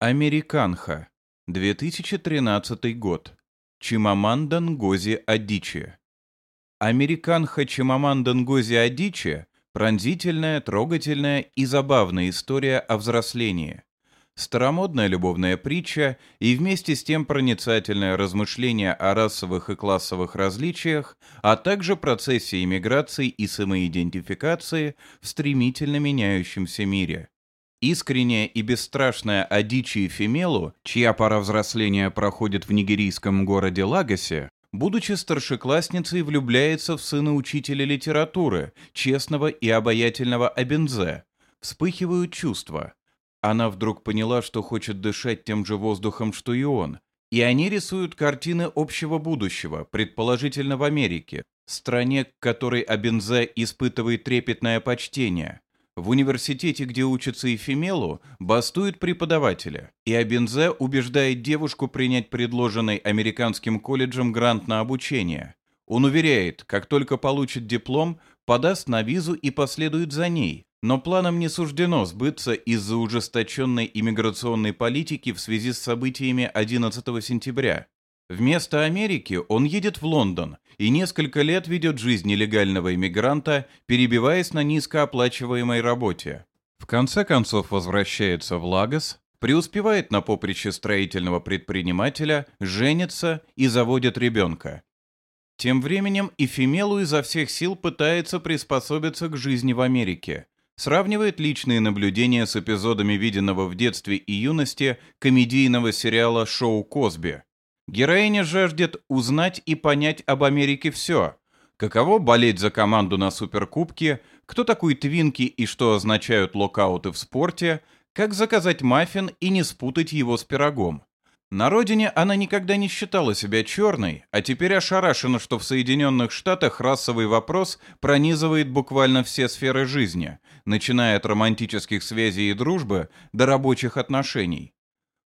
Американха. 2013 год. Чимаманда Нгози Адичи. Американха Чимаманда Нгози Адичи – пронзительная, трогательная и забавная история о взрослении. Старомодная любовная притча и вместе с тем проницательное размышление о расовых и классовых различиях, а также процессе иммиграции и самоидентификации в стремительно меняющемся мире. Искренняя и бесстрашная Адичи Фемелу, чья пора взросления проходит в нигерийском городе Лагосе, будучи старшеклассницей, влюбляется в сына учителя литературы, честного и обаятельного Абензе. Вспыхивают чувства. Она вдруг поняла, что хочет дышать тем же воздухом, что и он. И они рисуют картины общего будущего, предположительно в Америке, стране, к которой Абензе испытывает трепетное почтение – в университете, где учится Эфемелу, бастуют преподаватели, и Абензе убеждает девушку принять предложенный американским колледжем грант на обучение. Он уверяет, как только получит диплом, подаст на визу и последует за ней, но планам не суждено сбыться из-за ужесточенной иммиграционной политики в связи с событиями 11 сентября. Вместо Америки он едет в Лондон и несколько лет ведет жизнь нелегального иммигранта, перебиваясь на низкооплачиваемой работе. В конце концов возвращается в Лагос, преуспевает на поприще строительного предпринимателя, женится и заводит ребенка. Тем временем Эфемелу изо всех сил пытается приспособиться к жизни в Америке. Сравнивает личные наблюдения с эпизодами виденного в детстве и юности комедийного сериала «Шоу Косби», Героиня жаждет узнать и понять об Америке все. Каково болеть за команду на Суперкубке, кто такой Твинки и что означают локауты в спорте, как заказать маффин и не спутать его с пирогом. На родине она никогда не считала себя черной, а теперь ошарашена, что в Соединенных Штатах расовый вопрос пронизывает буквально все сферы жизни, начиная от романтических связей и дружбы до рабочих отношений.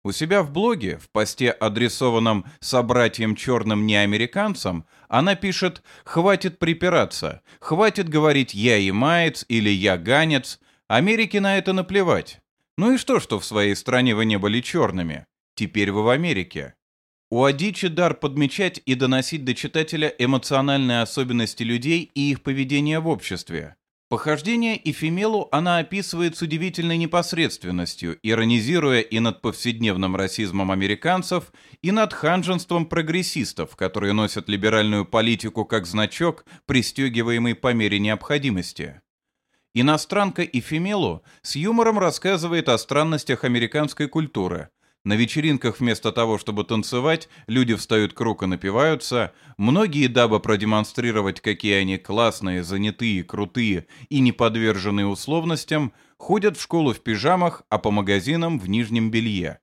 У себя в блоге, в посте, адресованном собратьям черным неамериканцам, она пишет «Хватит припираться, хватит говорить «я ямаец» или «я ганец», Америке на это наплевать. Ну и что, что в своей стране вы не были черными? Теперь вы в Америке. У Адичи дар подмечать и доносить до читателя эмоциональные особенности людей и их поведение в обществе. Похождение Эфемелу она описывает с удивительной непосредственностью, иронизируя и над повседневным расизмом американцев, и над ханженством прогрессистов, которые носят либеральную политику как значок, пристегиваемый по мере необходимости. Иностранка Эфемелу с юмором рассказывает о странностях американской культуры – на вечеринках вместо того, чтобы танцевать, люди встают круг и напиваются. Многие, дабы продемонстрировать, какие они классные, занятые, крутые и не подверженные условностям, ходят в школу в пижамах, а по магазинам в нижнем белье.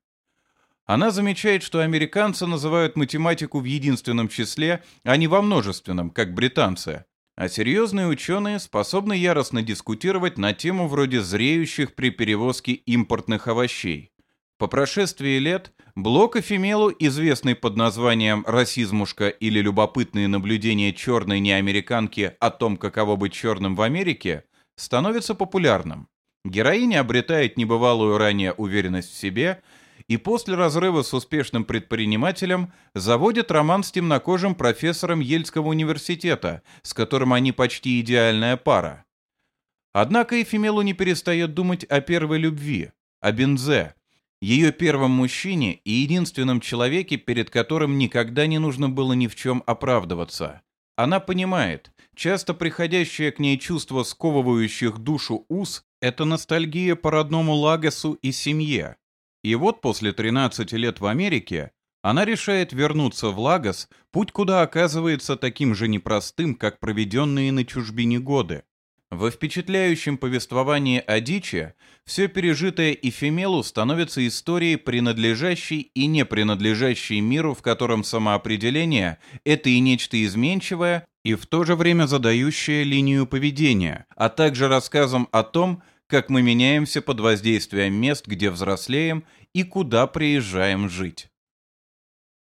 Она замечает, что американцы называют математику в единственном числе, а не во множественном, как британцы. А серьезные ученые способны яростно дискутировать на тему вроде зреющих при перевозке импортных овощей. По прошествии лет блок Эфемелу, известный под названием «Расизмушка» или «Любопытные наблюдения черной неамериканки о том, каково быть черным в Америке», становится популярным. Героиня обретает небывалую ранее уверенность в себе и после разрыва с успешным предпринимателем заводит роман с темнокожим профессором Ельского университета, с которым они почти идеальная пара. Однако Эфемелу не перестает думать о первой любви, о Бензе, ее первом мужчине и единственном человеке, перед которым никогда не нужно было ни в чем оправдываться. Она понимает, часто приходящее к ней чувство сковывающих душу уз – это ностальгия по родному Лагосу и семье. И вот после 13 лет в Америке она решает вернуться в Лагос, путь куда оказывается таким же непростым, как проведенные на чужбине годы. Во впечатляющем повествовании о дичи все пережитое Эфемелу становится историей, принадлежащей и не принадлежащей миру, в котором самоопределение – это и нечто изменчивое, и в то же время задающее линию поведения, а также рассказом о том, как мы меняемся под воздействием мест, где взрослеем и куда приезжаем жить.